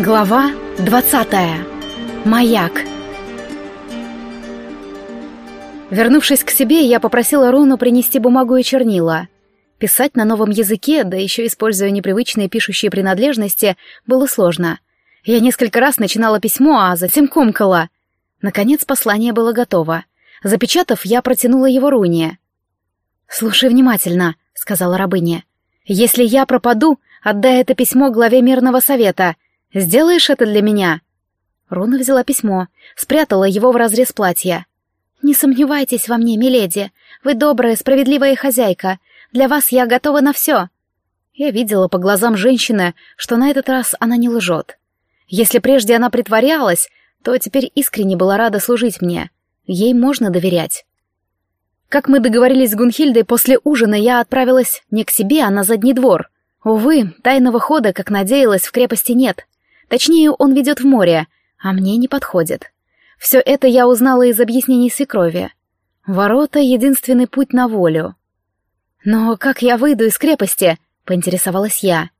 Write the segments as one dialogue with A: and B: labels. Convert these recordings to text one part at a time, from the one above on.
A: Глава 20. Маяк. Вернувшись к себе, я попросила Руну принести бумагу и чернила. Писать на новом языке, да еще используя непривычные пишущие принадлежности, было сложно. Я несколько раз начинала письмо, а затем комкала. Наконец послание было готово. Запечатав, я протянула его Руне. «Слушай внимательно», — сказала рабыня. «Если я пропаду, отдай это письмо главе мирного совета. Сделаешь это для меня?» Руна взяла письмо, спрятала его в разрез платья. «Не сомневайтесь во мне, миледи. Вы добрая, справедливая хозяйка. Для вас я готова на все». Я видела по глазам женщины, что на этот раз она не лжет. Если прежде она притворялась, то теперь искренне была рада служить мне. Ей можно доверять. Как мы договорились с Гунхильдой, после ужина я отправилась не к себе, а на задний двор. Увы, тайного хода, как надеялась, в крепости нет. Точнее, он ведет в море, а мне не подходит. Все это я узнала из объяснений свекрови. Ворота — единственный путь на волю. «Но как я выйду из крепости?» — поинтересовалась я.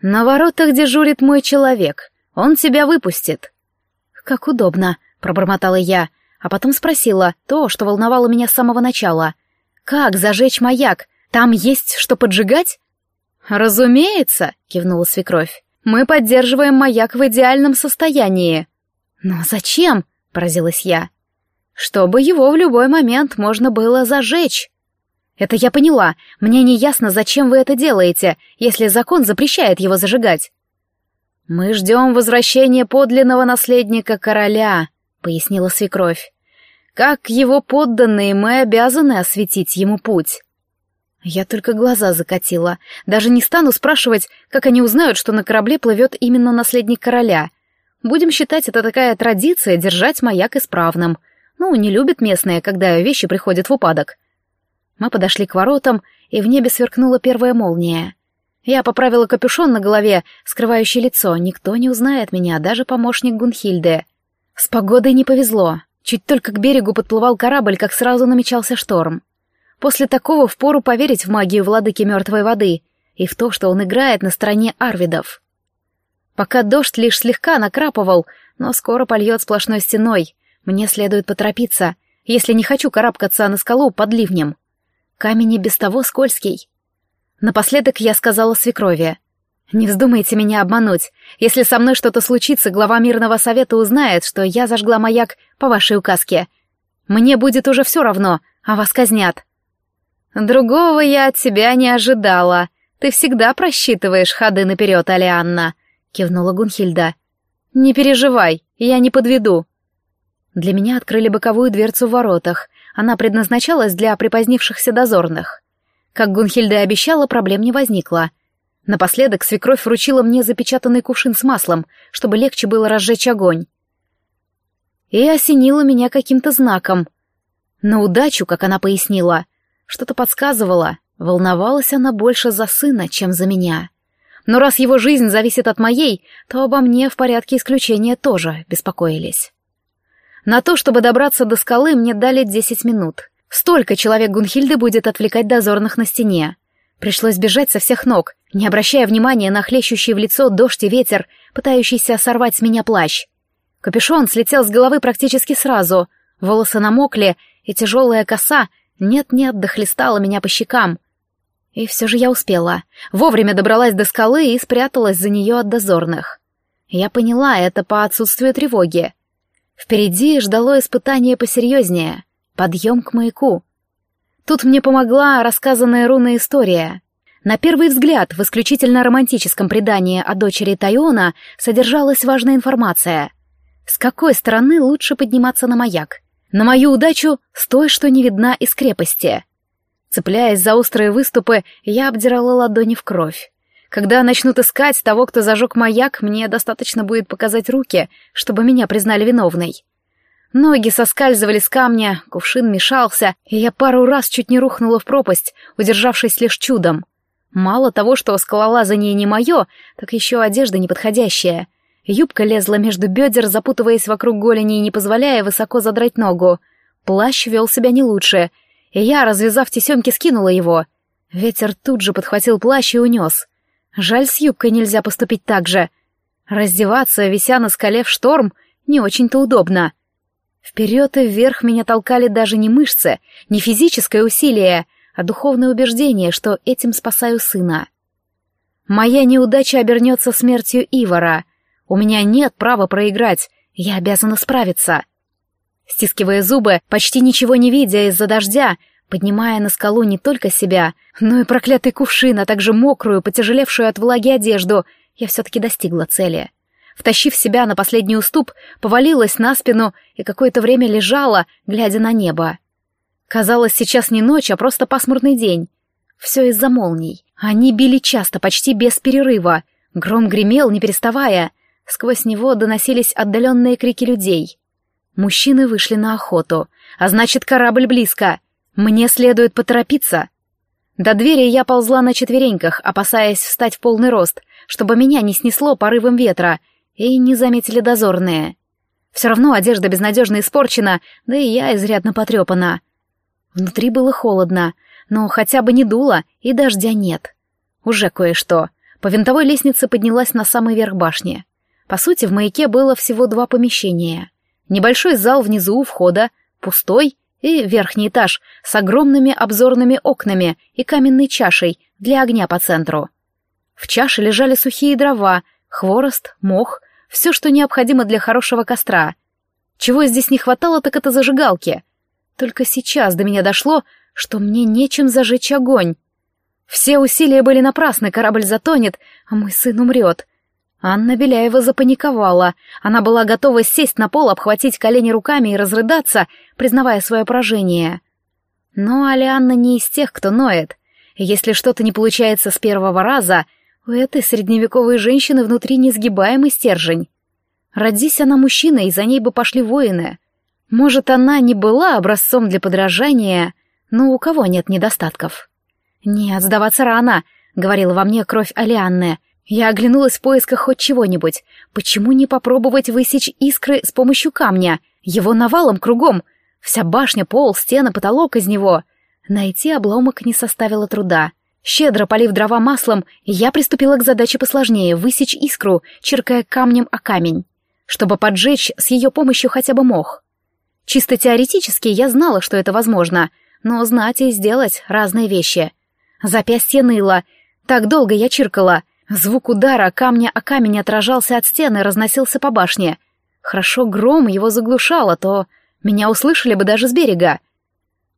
A: «На воротах дежурит мой человек. Он тебя выпустит». «Как удобно», — пробормотала я, а потом спросила то, что волновало меня с самого начала. «Как зажечь маяк? Там есть что поджигать?» «Разумеется», — кивнула свекровь. «Мы поддерживаем маяк в идеальном состоянии». «Но зачем?» — поразилась я. «Чтобы его в любой момент можно было зажечь». «Это я поняла. Мне не ясно, зачем вы это делаете, если закон запрещает его зажигать». «Мы ждем возвращения подлинного наследника короля», — пояснила свекровь. «Как его подданные мы обязаны осветить ему путь». Я только глаза закатила. Даже не стану спрашивать, как они узнают, что на корабле плывет именно наследник короля. Будем считать это такая традиция держать маяк исправным. Ну, не любят местные, когда вещи приходят в упадок. Мы подошли к воротам, и в небе сверкнула первая молния. Я поправила капюшон на голове, скрывающий лицо. Никто не узнает меня, даже помощник Гунхильды. С погодой не повезло. Чуть только к берегу подплывал корабль, как сразу намечался шторм. После такого впору поверить в магию владыки мертвой воды и в то, что он играет на стороне арвидов. Пока дождь лишь слегка накрапывал, но скоро польет сплошной стеной. Мне следует поторопиться, если не хочу карабкаться на скалу под ливнем. Камень и без того скользкий. Напоследок я сказала свекрови. «Не вздумайте меня обмануть. Если со мной что-то случится, глава мирного совета узнает, что я зажгла маяк по вашей указке. Мне будет уже все равно, а вас казнят». «Другого я от тебя не ожидала. Ты всегда просчитываешь ходы наперед, Алианна», — кивнула Гунхильда. «Не переживай, я не подведу». Для меня открыли боковую дверцу в воротах. Она предназначалась для припозднившихся дозорных. Как Гунхильда обещала, проблем не возникло. Напоследок свекровь вручила мне запечатанный кувшин с маслом, чтобы легче было разжечь огонь. И осенила меня каким-то знаком. На удачу, как она пояснила, что-то подсказывало, волновалась она больше за сына, чем за меня. Но раз его жизнь зависит от моей, то обо мне в порядке исключения тоже беспокоились. На то, чтобы добраться до скалы, мне дали десять минут. Столько человек Гунхильды будет отвлекать дозорных на стене. Пришлось бежать со всех ног, не обращая внимания на хлещущий в лицо дождь и ветер, пытающийся сорвать с меня плащ. Капюшон слетел с головы практически сразу, волосы намокли, и тяжелая коса — нет-нет, дохлестала меня по щекам. И все же я успела. Вовремя добралась до скалы и спряталась за нее от дозорных. Я поняла это по отсутствию тревоги. Впереди ждало испытание посерьезнее — подъем к маяку. Тут мне помогла рассказанная руна история. На первый взгляд, в исключительно романтическом предании о дочери Тайона содержалась важная информация. С какой стороны лучше подниматься на маяк? На мою удачу с той, что не видна из крепости. Цепляясь за острые выступы, я обдирала ладони в кровь. Когда начнут искать того, кто зажег маяк, мне достаточно будет показать руки, чтобы меня признали виновной. Ноги соскальзывали с камня, кувшин мешался, и я пару раз чуть не рухнула в пропасть, удержавшись лишь чудом. Мало того, что скалолазание не мое, так еще одежда неподходящая — Юбка лезла между бедер, запутываясь вокруг голени и не позволяя высоко задрать ногу. Плащ вел себя не лучше, и я, развязав тесемки, скинула его. Ветер тут же подхватил плащ и унес. Жаль, с юбкой нельзя поступить так же. Раздеваться, вися на скале в шторм, не очень-то удобно. Вперед и вверх меня толкали даже не мышцы, не физическое усилие, а духовное убеждение, что этим спасаю сына. Моя неудача обернется смертью Ивара. У меня нет права проиграть, я обязана справиться. Стискивая зубы, почти ничего не видя из-за дождя, поднимая на скалу не только себя, но и проклятый кувшин, а также мокрую, потяжелевшую от влаги одежду, я все-таки достигла цели. Втащив себя на последний уступ, повалилась на спину и какое-то время лежала, глядя на небо. Казалось, сейчас не ночь, а просто пасмурный день. Все из-за молний. Они били часто, почти без перерыва. Гром гремел, не переставая. Сквозь него доносились отдаленные крики людей. Мужчины вышли на охоту, а значит, корабль близко. Мне следует поторопиться. До двери я ползла на четвереньках, опасаясь встать в полный рост, чтобы меня не снесло порывом ветра, и не заметили дозорные. Все равно одежда безнадежно испорчена, да и я изрядно потрепана. Внутри было холодно, но хотя бы не дуло, и дождя нет. Уже кое-что. По винтовой лестнице поднялась на самый верх башни. По сути, в маяке было всего два помещения. Небольшой зал внизу у входа, пустой, и верхний этаж с огромными обзорными окнами и каменной чашей для огня по центру. В чаше лежали сухие дрова, хворост, мох, все, что необходимо для хорошего костра. Чего здесь не хватало, так это зажигалки. Только сейчас до меня дошло, что мне нечем зажечь огонь. Все усилия были напрасны, корабль затонет, а мой сын умрет. Анна Беляева запаниковала. Она была готова сесть на пол, обхватить колени руками и разрыдаться, признавая свое поражение. Но Алианна не из тех, кто ноет. Если что-то не получается с первого раза, у этой средневековой женщины внутри несгибаемый стержень. Родись она мужчина, и за ней бы пошли воины. Может, она не была образцом для подражания, но у кого нет недостатков? «Нет, сдаваться рано», — говорила во мне кровь Алианны, — я оглянулась в поисках хоть чего-нибудь. Почему не попробовать высечь искры с помощью камня? Его навалом кругом. Вся башня, пол, стены, потолок из него. Найти обломок не составило труда. Щедро полив дрова маслом, я приступила к задаче посложнее — высечь искру, черкая камнем о камень, чтобы поджечь с ее помощью хотя бы мох. Чисто теоретически я знала, что это возможно, но знать и сделать — разные вещи. Запястье ныло. Так долго я чиркала — Звук удара камня о камень отражался от стены и разносился по башне. Хорошо гром его заглушало, то меня услышали бы даже с берега.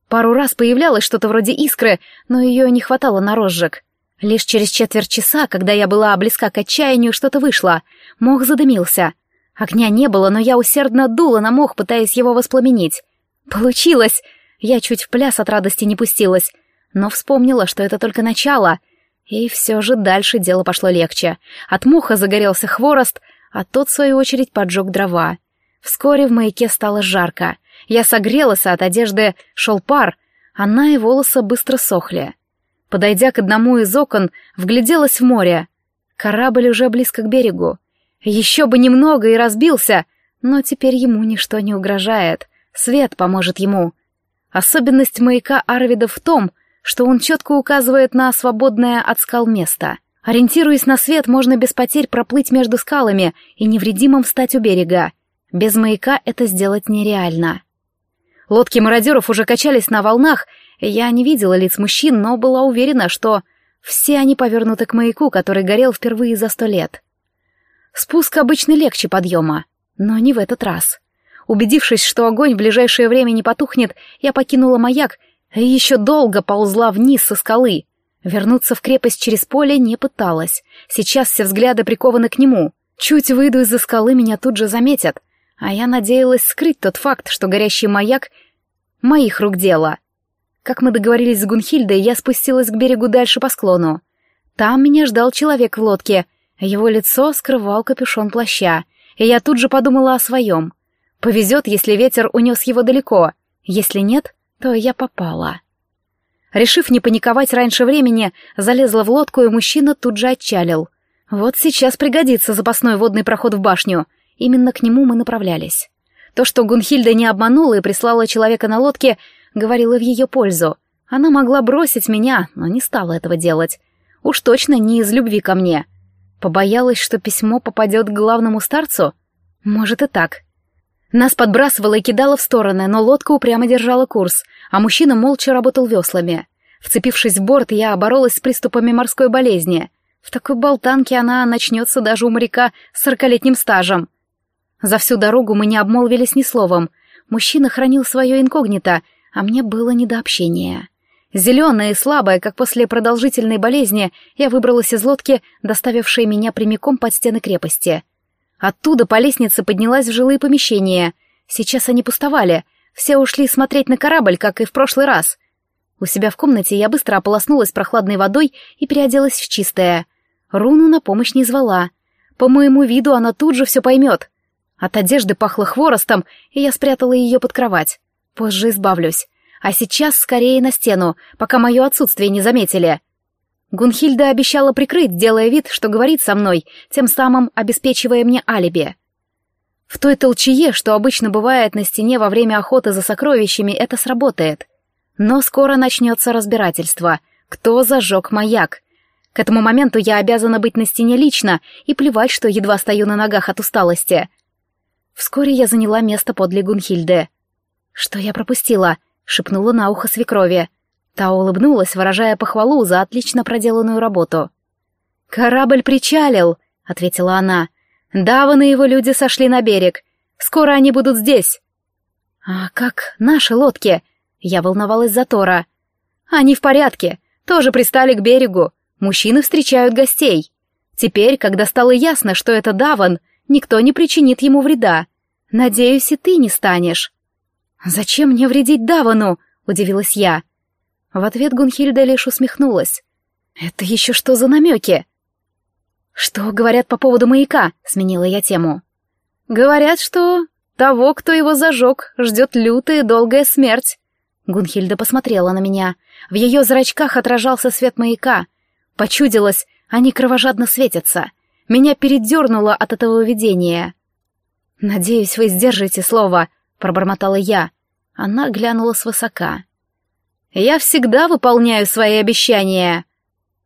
A: Пару раз появлялось что-то вроде искры, но ее не хватало на розжиг. Лишь через четверть часа, когда я была близка к отчаянию, что-то вышло. Мох задымился. Огня не было, но я усердно дула на мох, пытаясь его воспламенить. Получилось! Я чуть в пляс от радости не пустилась, но вспомнила, что это только начало — и все же дальше дело пошло легче. От муха загорелся хворост, а тот, в свою очередь, поджег дрова. Вскоре в маяке стало жарко. Я согрелась, а от одежды шел пар. Она и волосы быстро сохли. Подойдя к одному из окон, вгляделась в море. Корабль уже близко к берегу. Еще бы немного и разбился, но теперь ему ничто не угрожает. Свет поможет ему. Особенность маяка Арвида в том, что он четко указывает на свободное от скал место. Ориентируясь на свет, можно без потерь проплыть между скалами и невредимым встать у берега. Без маяка это сделать нереально. Лодки мародеров уже качались на волнах, я не видела лиц мужчин, но была уверена, что все они повернуты к маяку, который горел впервые за сто лет. Спуск обычно легче подъема, но не в этот раз. Убедившись, что огонь в ближайшее время не потухнет, я покинула маяк и еще долго ползла вниз со скалы. Вернуться в крепость через поле не пыталась. Сейчас все взгляды прикованы к нему. Чуть выйду из-за скалы, меня тут же заметят. А я надеялась скрыть тот факт, что горящий маяк — моих рук дело. Как мы договорились с Гунхильдой, я спустилась к берегу дальше по склону. Там меня ждал человек в лодке. Его лицо скрывал капюшон плаща. И я тут же подумала о своем. Повезет, если ветер унес его далеко. Если нет, то я попала. Решив не паниковать раньше времени, залезла в лодку, и мужчина тут же отчалил. Вот сейчас пригодится запасной водный проход в башню. Именно к нему мы направлялись. То, что Гунхильда не обманула и прислала человека на лодке, говорило в ее пользу. Она могла бросить меня, но не стала этого делать. Уж точно не из любви ко мне. Побоялась, что письмо попадет к главному старцу? Может и так. Нас подбрасывало и кидало в стороны, но лодка упрямо держала курс, а мужчина молча работал веслами. Вцепившись в борт, я боролась с приступами морской болезни. В такой болтанке она начнется даже у моряка с сорокалетним стажем. За всю дорогу мы не обмолвились ни словом. Мужчина хранил свое инкогнито, а мне было не до общения. Зеленая и слабая, как после продолжительной болезни, я выбралась из лодки, доставившей меня прямиком под стены крепости. Оттуда по лестнице поднялась в жилые помещения. Сейчас они пустовали. Все ушли смотреть на корабль, как и в прошлый раз. У себя в комнате я быстро ополоснулась прохладной водой и переоделась в чистое. Руну на помощь не звала. По моему виду она тут же все поймет. От одежды пахло хворостом, и я спрятала ее под кровать. Позже избавлюсь. А сейчас скорее на стену, пока мое отсутствие не заметили. Гунхильда обещала прикрыть, делая вид, что говорит со мной, тем самым обеспечивая мне алиби. В той толчее, что обычно бывает на стене во время охоты за сокровищами, это сработает. Но скоро начнется разбирательство. Кто зажег маяк? К этому моменту я обязана быть на стене лично, и плевать, что едва стою на ногах от усталости. Вскоре я заняла место подле Гунхильды. Что я пропустила? — шепнула на ухо свекрови. Та улыбнулась, выражая похвалу за отлично проделанную работу. «Корабль причалил», — ответила она. «Даван и его люди сошли на берег. Скоро они будут здесь». «А как наши лодки?» Я волновалась за Тора. «Они в порядке, тоже пристали к берегу. Мужчины встречают гостей. Теперь, когда стало ясно, что это Даван, никто не причинит ему вреда. Надеюсь, и ты не станешь». «Зачем мне вредить Давану?» — удивилась я. В ответ Гунхильда лишь усмехнулась. «Это еще что за намеки?» «Что говорят по поводу маяка?» — сменила я тему. «Говорят, что того, кто его зажег, ждет лютая долгая смерть». Гунхильда посмотрела на меня. В ее зрачках отражался свет маяка. Почудилось, они кровожадно светятся. Меня передернуло от этого видения. «Надеюсь, вы сдержите слово», — пробормотала я. Она глянула свысока. «Я всегда выполняю свои обещания!»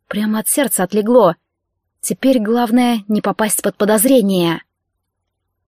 A: Прямо от сердца отлегло. Теперь главное не попасть под подозрение.